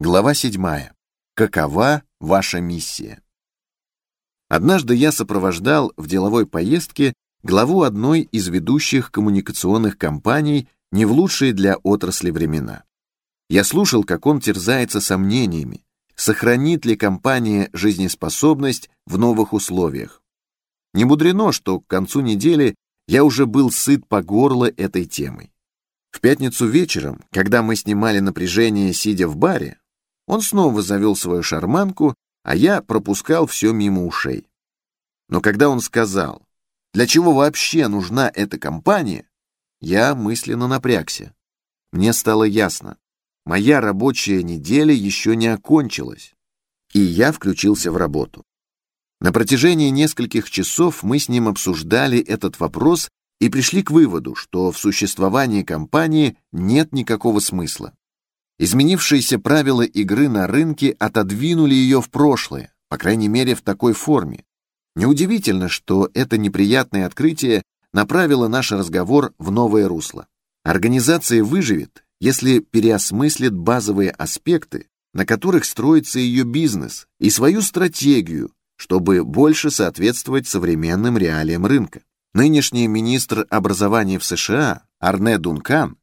Глава 7. Какова ваша миссия? Однажды я сопровождал в деловой поездке главу одной из ведущих коммуникационных компаний не в лучшие для отрасли времена. Я слушал, как он терзается сомнениями, сохранит ли компания жизнеспособность в новых условиях. Не мудрено, что к концу недели я уже был сыт по горло этой темой. В пятницу вечером, когда мы снимали напряжение, сидя в баре, он снова завел свою шарманку, а я пропускал все мимо ушей. Но когда он сказал, для чего вообще нужна эта компания, я мысленно напрягся. Мне стало ясно, моя рабочая неделя еще не окончилась, и я включился в работу. На протяжении нескольких часов мы с ним обсуждали этот вопрос и пришли к выводу, что в существовании компании нет никакого смысла. Изменившиеся правила игры на рынке отодвинули ее в прошлое, по крайней мере в такой форме. Неудивительно, что это неприятное открытие направило наш разговор в новое русло. Организация выживет, если переосмыслит базовые аспекты, на которых строится ее бизнес, и свою стратегию, чтобы больше соответствовать современным реалиям рынка. Нынешний министр образования в США Арне Дункан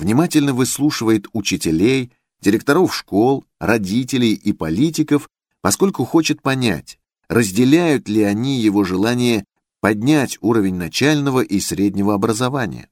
внимательно выслушивает учителей, директоров школ, родителей и политиков, поскольку хочет понять, разделяют ли они его желание поднять уровень начального и среднего образования.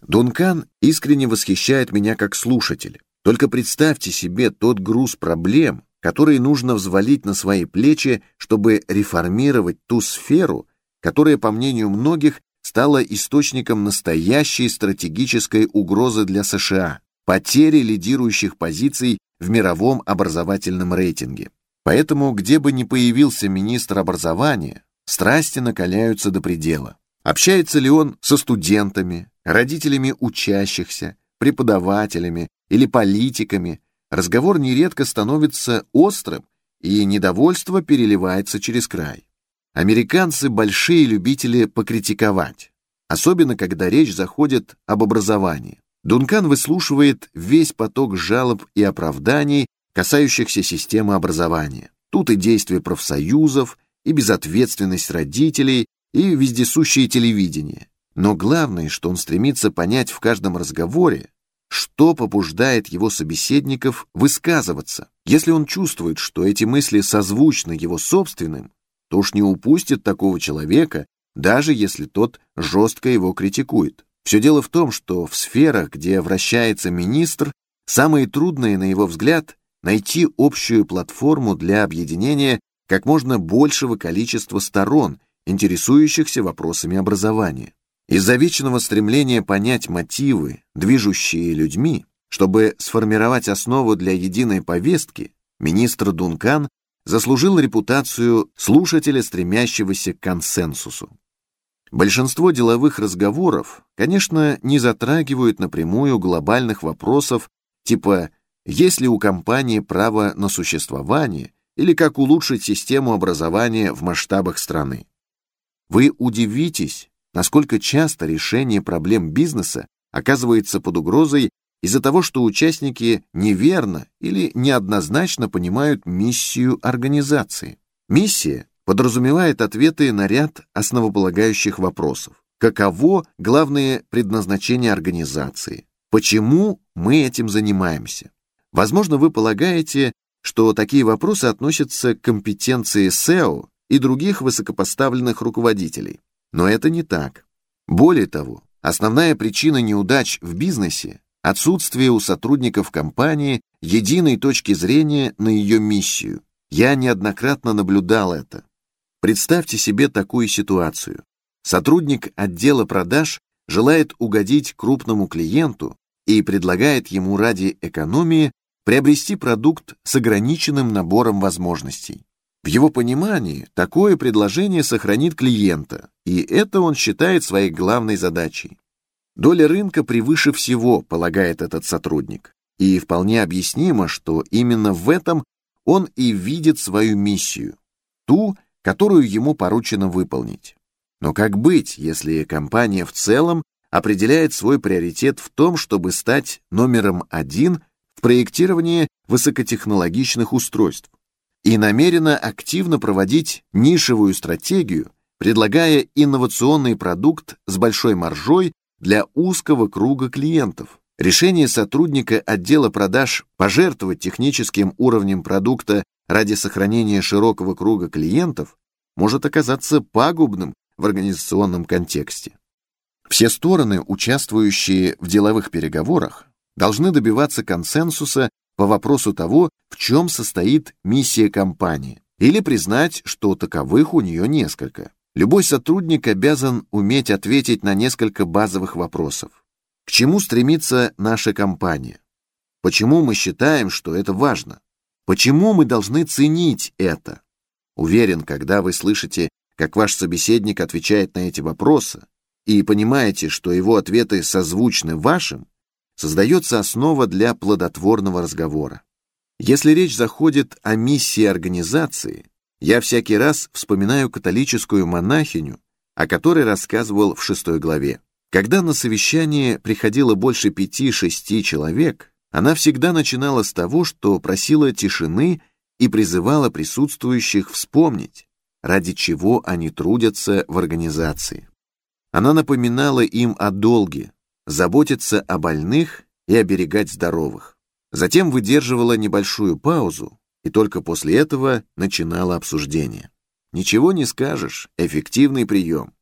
Дункан искренне восхищает меня как слушатель. Только представьте себе тот груз проблем, которые нужно взвалить на свои плечи, чтобы реформировать ту сферу, которая, по мнению многих, стала источником настоящей стратегической угрозы для США, потери лидирующих позиций в мировом образовательном рейтинге. Поэтому, где бы ни появился министр образования, страсти накаляются до предела. Общается ли он со студентами, родителями учащихся, преподавателями или политиками, разговор нередко становится острым, и недовольство переливается через край. Американцы большие любители покритиковать, особенно когда речь заходит об образовании. Дункан выслушивает весь поток жалоб и оправданий, касающихся системы образования. Тут и действия профсоюзов, и безответственность родителей, и вездесущее телевидение. Но главное, что он стремится понять в каждом разговоре, что побуждает его собеседников высказываться. Если он чувствует, что эти мысли созвучны его собственным, то уж не упустит такого человека, даже если тот жестко его критикует. Все дело в том, что в сферах, где вращается министр, самое трудное, на его взгляд, найти общую платформу для объединения как можно большего количества сторон, интересующихся вопросами образования. Из-за вечного стремления понять мотивы, движущие людьми, чтобы сформировать основу для единой повестки, министр Дункан заслужил репутацию слушателя, стремящегося к консенсусу. Большинство деловых разговоров, конечно, не затрагивают напрямую глобальных вопросов типа есть ли у компании право на существование или как улучшить систему образования в масштабах страны. Вы удивитесь, насколько часто решение проблем бизнеса оказывается под угрозой из-за того, что участники неверно или неоднозначно понимают миссию организации. Миссия подразумевает ответы на ряд основополагающих вопросов. Каково главное предназначение организации? Почему мы этим занимаемся? Возможно, вы полагаете, что такие вопросы относятся к компетенции SEO и других высокопоставленных руководителей. Но это не так. Более того, основная причина неудач в бизнесе отсутствие у сотрудников компании единой точки зрения на ее миссию. Я неоднократно наблюдал это. Представьте себе такую ситуацию. Сотрудник отдела продаж желает угодить крупному клиенту и предлагает ему ради экономии приобрести продукт с ограниченным набором возможностей. В его понимании такое предложение сохранит клиента, и это он считает своей главной задачей. Доля рынка превыше всего, полагает этот сотрудник. И вполне объяснимо, что именно в этом он и видит свою миссию, ту, которую ему поручено выполнить. Но как быть, если компания в целом определяет свой приоритет в том, чтобы стать номером один в проектировании высокотехнологичных устройств и намерена активно проводить нишевую стратегию, предлагая инновационный продукт с большой маржой для узкого круга клиентов. Решение сотрудника отдела продаж пожертвовать техническим уровнем продукта ради сохранения широкого круга клиентов может оказаться пагубным в организационном контексте. Все стороны, участвующие в деловых переговорах, должны добиваться консенсуса по вопросу того, в чем состоит миссия компании, или признать, что таковых у нее несколько. Любой сотрудник обязан уметь ответить на несколько базовых вопросов. К чему стремится наша компания? Почему мы считаем, что это важно? Почему мы должны ценить это? Уверен, когда вы слышите, как ваш собеседник отвечает на эти вопросы, и понимаете, что его ответы созвучны вашим, создается основа для плодотворного разговора. Если речь заходит о миссии организации, я всякий раз вспоминаю католическую монахиню, о которой рассказывал в шестой главе. Когда на совещание приходило больше пяти-шести человек, она всегда начинала с того, что просила тишины и призывала присутствующих вспомнить, ради чего они трудятся в организации. Она напоминала им о долге, заботиться о больных и оберегать здоровых. Затем выдерживала небольшую паузу и только после этого начинала обсуждение. Ничего не скажешь, эффективный прием.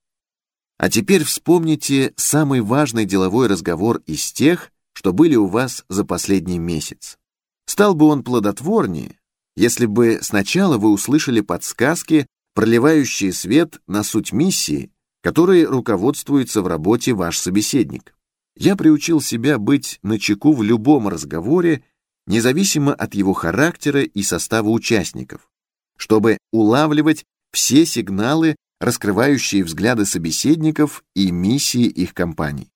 А теперь вспомните самый важный деловой разговор из тех, что были у вас за последний месяц. Стал бы он плодотворнее, если бы сначала вы услышали подсказки, проливающие свет на суть миссии, которой руководствуется в работе ваш собеседник. Я приучил себя быть начеку в любом разговоре, независимо от его характера и состава участников, чтобы улавливать все сигналы раскрывающие взгляды собеседников и миссии их компаний.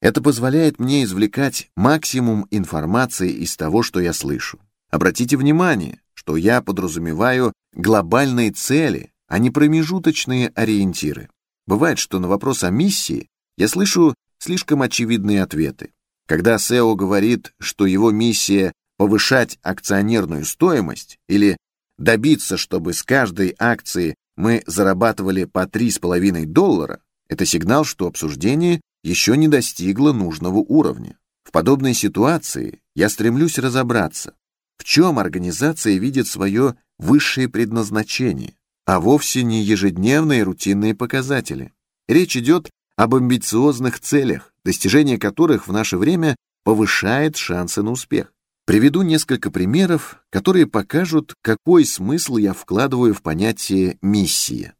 Это позволяет мне извлекать максимум информации из того, что я слышу. Обратите внимание, что я подразумеваю глобальные цели, а не промежуточные ориентиры. Бывает, что на вопрос о миссии я слышу слишком очевидные ответы. Когда SEO говорит, что его миссия повышать акционерную стоимость или добиться, чтобы с каждой акции мы зарабатывали по 3,5 доллара, это сигнал, что обсуждение еще не достигло нужного уровня. В подобной ситуации я стремлюсь разобраться, в чем организация видит свое высшее предназначение, а вовсе не ежедневные рутинные показатели. Речь идет об амбициозных целях, достижение которых в наше время повышает шансы на успех. Приведу несколько примеров, которые покажут, какой смысл я вкладываю в понятие «миссия».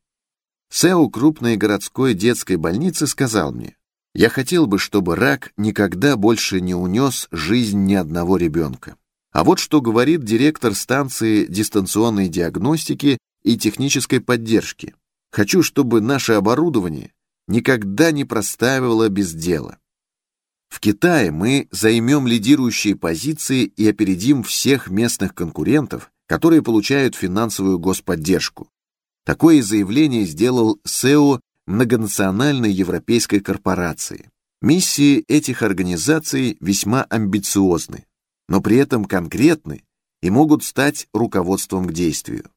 СЭО крупной городской детской больницы сказал мне, «Я хотел бы, чтобы рак никогда больше не унес жизнь ни одного ребенка». А вот что говорит директор станции дистанционной диагностики и технической поддержки. «Хочу, чтобы наше оборудование никогда не проставило без дела. В Китае мы займем лидирующие позиции и опередим всех местных конкурентов, которые получают финансовую господдержку. Такое заявление сделал СЭО многонациональной европейской корпорации. Миссии этих организаций весьма амбициозны, но при этом конкретны и могут стать руководством к действию.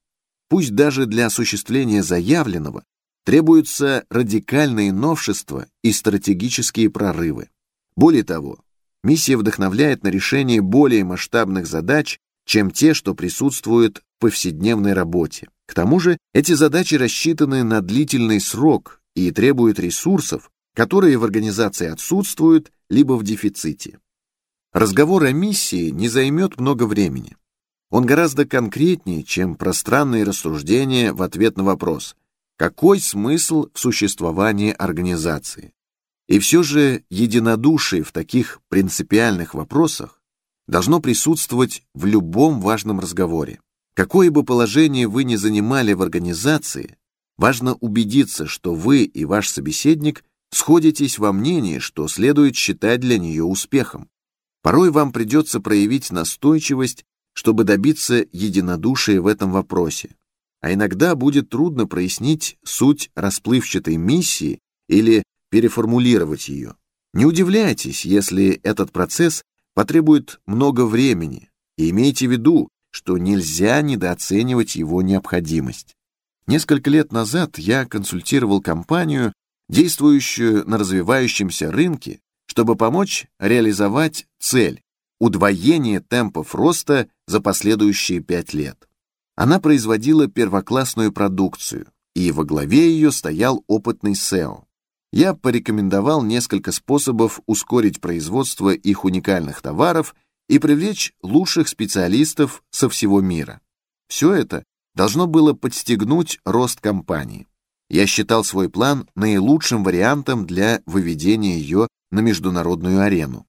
Пусть даже для осуществления заявленного требуются радикальные новшества и стратегические прорывы. Более того, миссия вдохновляет на решение более масштабных задач, чем те, что присутствуют в повседневной работе. К тому же, эти задачи рассчитаны на длительный срок и требуют ресурсов, которые в организации отсутствуют либо в дефиците. Разговор о миссии не займет много времени. Он гораздо конкретнее, чем пространные рассуждения в ответ на вопрос «Какой смысл в существовании организации?». И все же единодушие в таких принципиальных вопросах должно присутствовать в любом важном разговоре. Какое бы положение вы ни занимали в организации, важно убедиться, что вы и ваш собеседник сходитесь во мнении, что следует считать для нее успехом. Порой вам придется проявить настойчивость, чтобы добиться единодушия в этом вопросе. А иногда будет трудно прояснить суть расплывчатой миссии или переформулировать ее. Не удивляйтесь, если этот процесс потребует много времени, и имейте в виду, что нельзя недооценивать его необходимость. Несколько лет назад я консультировал компанию, действующую на развивающемся рынке, чтобы помочь реализовать цель – удвоение темпов роста за последующие пять лет. Она производила первоклассную продукцию, и во главе ее стоял опытный SEO. Я порекомендовал несколько способов ускорить производство их уникальных товаров и привлечь лучших специалистов со всего мира. Все это должно было подстегнуть рост компании. Я считал свой план наилучшим вариантом для выведения ее на международную арену.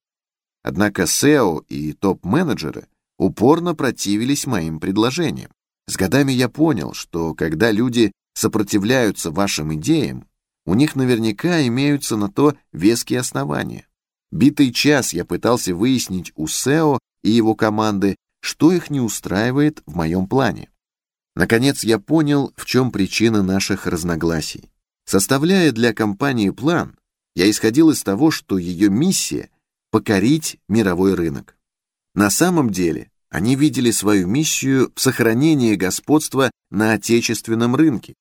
Однако SEO и топ-менеджеры упорно противились моим предложениям. С годами я понял, что когда люди сопротивляются вашим идеям, у них наверняка имеются на то веские основания. Битый час я пытался выяснить у SEO и его команды, что их не устраивает в моем плане. Наконец я понял, в чем причина наших разногласий. Составляя для компании план, я исходил из того, что ее миссия — покорить мировой рынок. На самом деле они видели свою миссию в сохранении господства на отечественном рынке.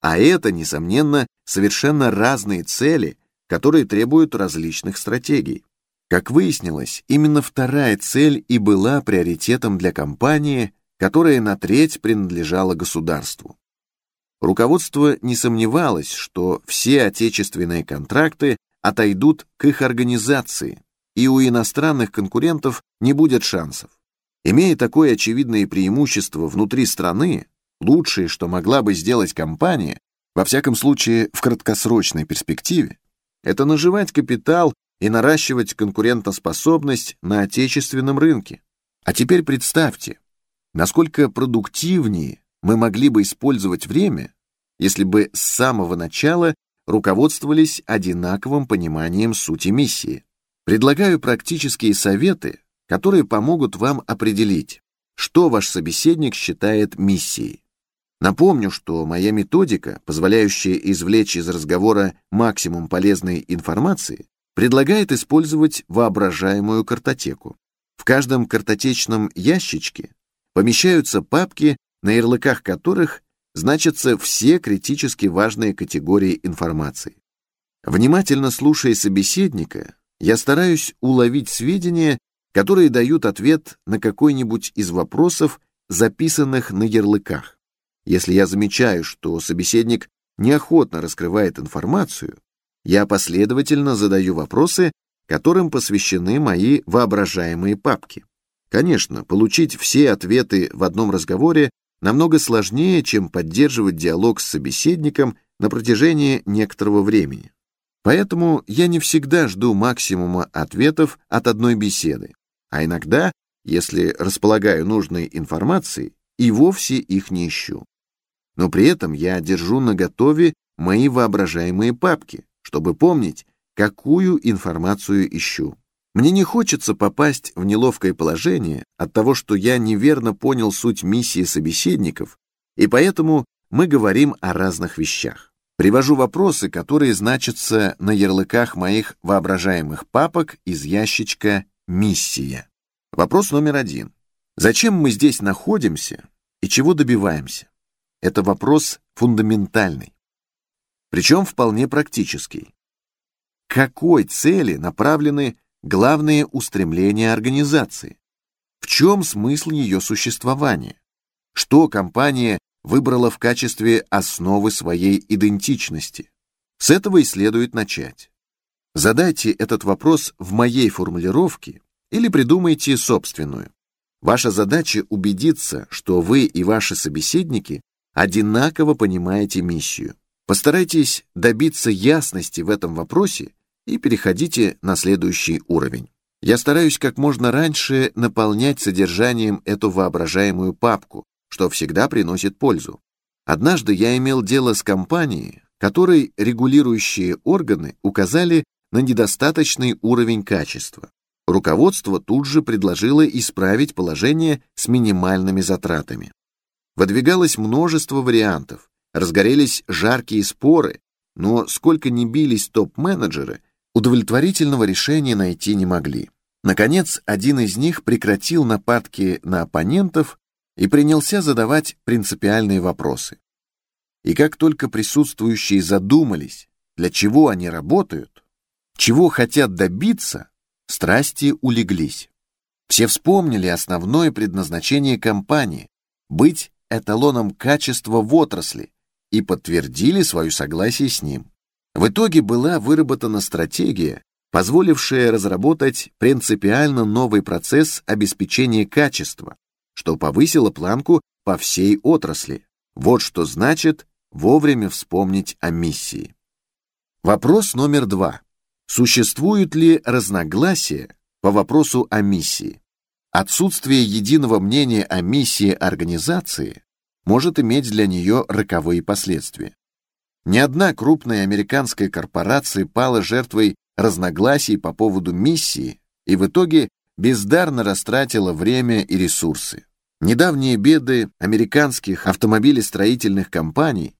А это, несомненно, совершенно разные цели, которые требуют различных стратегий. Как выяснилось, именно вторая цель и была приоритетом для компании, которая на треть принадлежала государству. Руководство не сомневалось, что все отечественные контракты отойдут к их организации, и у иностранных конкурентов не будет шансов. Имея такое очевидное преимущество внутри страны, лучшее, что могла бы сделать компания, во всяком случае в краткосрочной перспективе, это наживать капитал и наращивать конкурентоспособность на отечественном рынке. А теперь представьте, насколько продуктивнее мы могли бы использовать время, если бы с самого начала руководствовались одинаковым пониманием сути миссии. Предлагаю практические советы, которые помогут вам определить, что ваш собеседник считает миссией. Напомню, что моя методика, позволяющая извлечь из разговора максимум полезной информации, предлагает использовать воображаемую картотеку. В каждом картотечном ящичке помещаются папки, на ярлыках которых значатся все критически важные категории информации. Внимательно слушая собеседника, я стараюсь уловить сведения, которые дают ответ на какой-нибудь из вопросов, записанных на ярлыках. Если я замечаю, что собеседник неохотно раскрывает информацию, я последовательно задаю вопросы, которым посвящены мои воображаемые папки. Конечно, получить все ответы в одном разговоре намного сложнее, чем поддерживать диалог с собеседником на протяжении некоторого времени. Поэтому я не всегда жду максимума ответов от одной беседы, а иногда, если располагаю нужной информацией, и вовсе их не ищу. Но при этом я держу наготове мои воображаемые папки, чтобы помнить, какую информацию ищу. Мне не хочется попасть в неловкое положение от того, что я неверно понял суть миссии собеседников, и поэтому мы говорим о разных вещах. Привожу вопросы, которые значатся на ярлыках моих воображаемых папок из ящичка «Миссия». Вопрос номер один. Зачем мы здесь находимся и чего добиваемся? Это вопрос фундаментальный. Причем вполне практический. К какой цели направлены главные устремления организации? В чем смысл ее существования? Что компания выбрала в качестве основы своей идентичности? С этого и следует начать. Задайте этот вопрос в моей формулировке или придумайте собственную. Ваша задача убедиться, что вы и ваши собеседники одинаково понимаете миссию. Постарайтесь добиться ясности в этом вопросе и переходите на следующий уровень. Я стараюсь как можно раньше наполнять содержанием эту воображаемую папку, что всегда приносит пользу. Однажды я имел дело с компанией, которой регулирующие органы указали на недостаточный уровень качества. Руководство тут же предложило исправить положение с минимальными затратами. Выдвигалось множество вариантов, разгорелись жаркие споры, но сколько ни бились топ-менеджеры, удовлетворительного решения найти не могли. Наконец, один из них прекратил нападки на оппонентов и принялся задавать принципиальные вопросы. И как только присутствующие задумались, для чего они работают, чего хотят добиться, страсти улеглись. Все вспомнили основное предназначение компании – быть эталоном качества в отрасли и подтвердили свое согласие с ним. В итоге была выработана стратегия, позволившая разработать принципиально новый процесс обеспечения качества, что повысило планку по всей отрасли. Вот что значит вовремя вспомнить о миссии. Вопрос номер два. Существуют ли разногласия по вопросу о миссии? Отсутствие единого мнения о миссии организации может иметь для нее роковые последствия. Ни одна крупная американская корпорация пала жертвой разногласий по поводу миссии и в итоге бездарно растратила время и ресурсы. Недавние беды американских автомобилестроительных компаний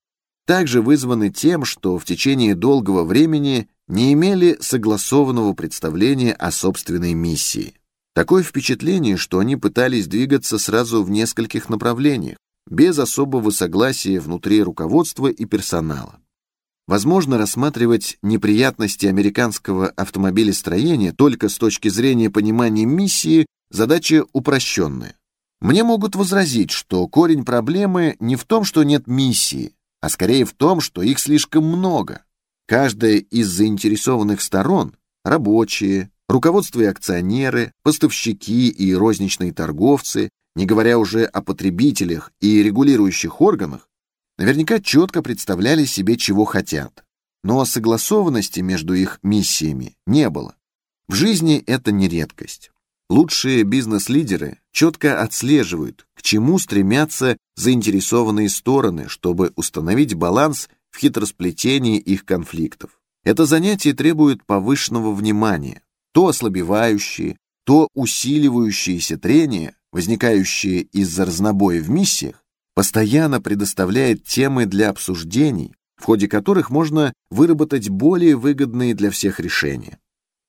также вызваны тем, что в течение долгого времени не имели согласованного представления о собственной миссии. Такое впечатление, что они пытались двигаться сразу в нескольких направлениях, без особого согласия внутри руководства и персонала. Возможно рассматривать неприятности американского автомобилестроения только с точки зрения понимания миссии задача упрощенная. Мне могут возразить, что корень проблемы не в том, что нет миссии, а скорее в том, что их слишком много. Каждая из заинтересованных сторон – рабочие, руководство и акционеры, поставщики и розничные торговцы, не говоря уже о потребителях и регулирующих органах, наверняка четко представляли себе, чего хотят. Но согласованности между их миссиями не было. В жизни это не редкость. Лучшие бизнес-лидеры четко отслеживают, к чему стремятся заинтересованные стороны, чтобы установить баланс в хитросплетении их конфликтов. Это занятие требует повышенного внимания. То ослабевающие, то усиливающиеся трения, возникающие из-за разнобоя в миссиях, постоянно предоставляет темы для обсуждений, в ходе которых можно выработать более выгодные для всех решения.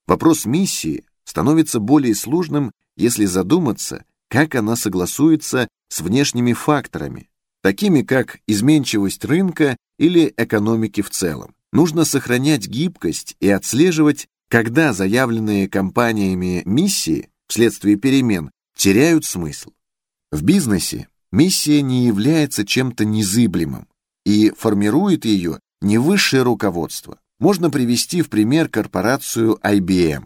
Вопрос миссии становится более сложным, если задуматься, как она согласуется с внешними факторами, такими как изменчивость рынка или экономики в целом. Нужно сохранять гибкость и отслеживать, когда заявленные компаниями миссии вследствие перемен теряют смысл. В бизнесе миссия не является чем-то незыблемым, и формирует ее не высшее руководство. Можно привести в пример корпорацию IBM,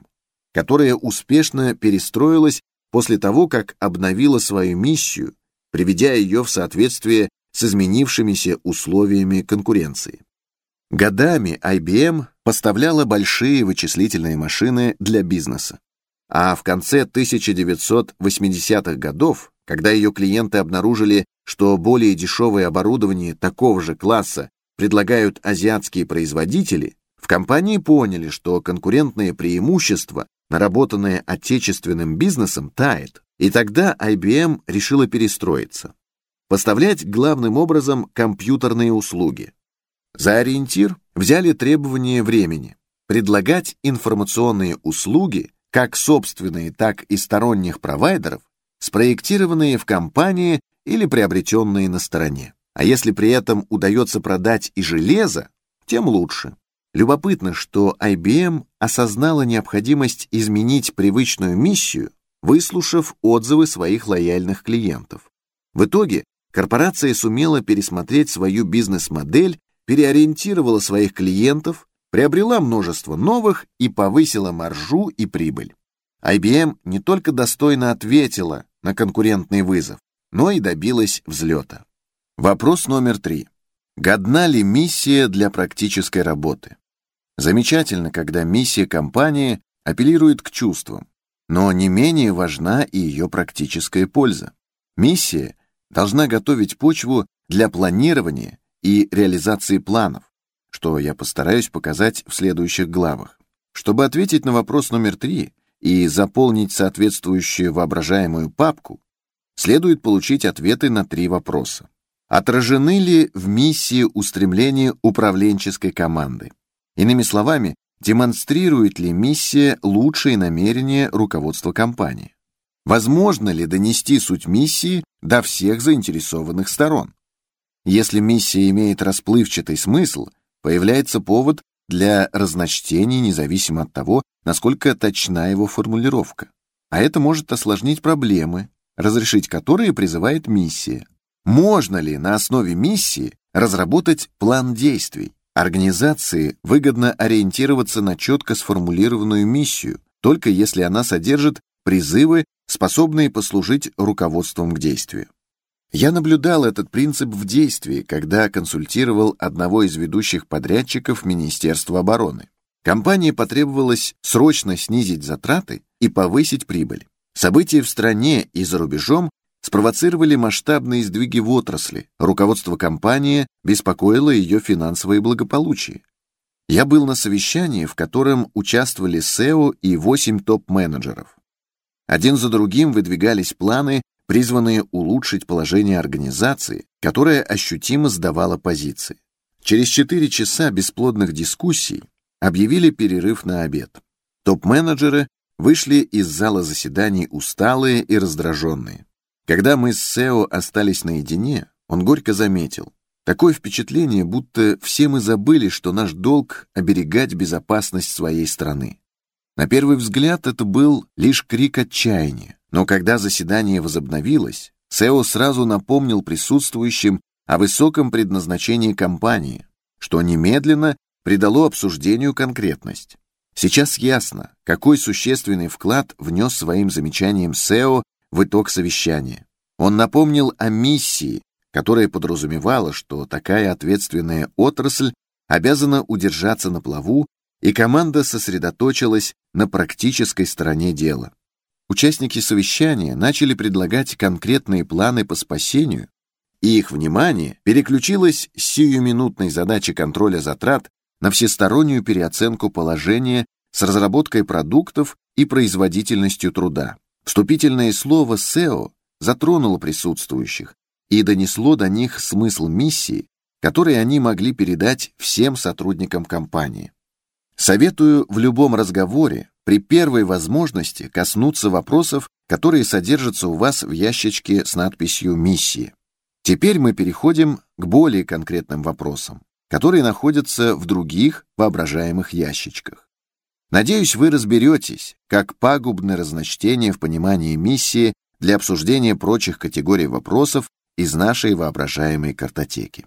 которая успешно перестроилась после того, как обновила свою миссию, приведя ее в соответствие с изменившимися условиями конкуренции. Годами IBM поставляла большие вычислительные машины для бизнеса. А в конце 1980-х годов, когда ее клиенты обнаружили, что более дешевое оборудование такого же класса предлагают азиатские производители, в компании поняли, что конкурентное преимущество, наработанное отечественным бизнесом, тает. И тогда IBM решила перестроиться поставлять главным образом компьютерные услуги. За ориентир взяли требования времени, предлагать информационные услуги, как собственные, так и сторонних провайдеров, спроектированные в компании или приобретенные на стороне. А если при этом удается продать и железо, тем лучше. Любопытно, что IBM осознала необходимость изменить привычную миссию, выслушав отзывы своих лояльных клиентов. В итоге корпорация сумела пересмотреть свою бизнес-модель, переориентировала своих клиентов, приобрела множество новых и повысила маржу и прибыль. IBM не только достойно ответила на конкурентный вызов, но и добилась взлета. Вопрос номер три. Годна ли миссия для практической работы? Замечательно, когда миссия компании апеллирует к чувствам, но не менее важна и ее практическая польза. Миссия должна готовить почву для планирования и реализации планов, что я постараюсь показать в следующих главах. Чтобы ответить на вопрос номер три и заполнить соответствующую воображаемую папку, следует получить ответы на три вопроса. Отражены ли в миссии устремления управленческой команды? Иными словами, демонстрирует ли миссия лучшие намерения руководства компании. Возможно ли донести суть миссии до всех заинтересованных сторон? Если миссия имеет расплывчатый смысл, появляется повод для разночтений независимо от того, насколько точна его формулировка. А это может осложнить проблемы, разрешить которые призывает миссия. Можно ли на основе миссии разработать план действий? Организации выгодно ориентироваться на четко сформулированную миссию, только если она содержит призывы, способные послужить руководством к действию. Я наблюдал этот принцип в действии, когда консультировал одного из ведущих подрядчиков Министерства обороны. Компании потребовалось срочно снизить затраты и повысить прибыль. События в стране и за рубежом спровоцировали масштабные сдвиги в отрасли. Руководство компании беспокоило ее финансовое благополучие. Я был на совещании, в котором участвовали SEO и 8 топ-менеджеров. Один за другим выдвигались планы, призванные улучшить положение организации, которая ощутимо сдавала позиции. Через 4 часа бесплодных дискуссий объявили перерыв на обед. Топ-менеджеры вышли из зала заседаний усталые и раздраженные. Когда мы с Сео остались наедине, он горько заметил. Такое впечатление, будто все мы забыли, что наш долг — оберегать безопасность своей страны. На первый взгляд это был лишь крик отчаяния, но когда заседание возобновилось, Сео сразу напомнил присутствующим о высоком предназначении компании, что немедленно придало обсуждению конкретность. Сейчас ясно, какой существенный вклад внес своим замечанием Сео в итог совещания. Он напомнил о миссии, которая подразумевала, что такая ответственная отрасль обязана удержаться на плаву, и команда сосредоточилась на практической стороне дела. Участники совещания начали предлагать конкретные планы по спасению, и их внимание переключилось с сиюминутной задачи контроля затрат на всестороннюю переоценку положения с разработкой продуктов и производительностью труда. Вступительное слово «СЭО» затронуло присутствующих и донесло до них смысл миссии, который они могли передать всем сотрудникам компании. Советую в любом разговоре при первой возможности коснуться вопросов, которые содержатся у вас в ящичке с надписью «Миссии». Теперь мы переходим к более конкретным вопросам, которые находятся в других воображаемых ящичках. Надеюсь, вы разберетесь, как пагубны разночтения в понимании миссии для обсуждения прочих категорий вопросов из нашей воображаемой картотеки.